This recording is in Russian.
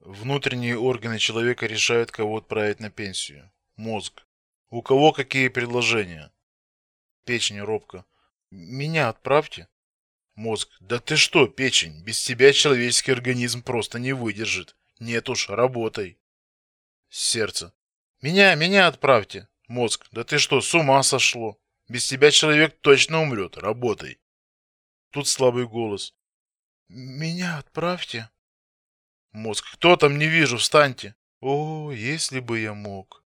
Внутренние органы человека решают, кого отправить на пенсию. Мозг. У кого какие предложения? Печень робко. Меня отправьте. Мозг. Да ты что, печень? Без тебя человеческий организм просто не выдержит. Нет уж, работай. Сердце. Меня, меня отправьте. Мозг. Да ты что, с ума сошло? Без тебя человек точно умрет. Работай. Тут слабый голос. Меня отправьте. Мозг. Кто там, не вижу, встаньте. О, если бы я мог.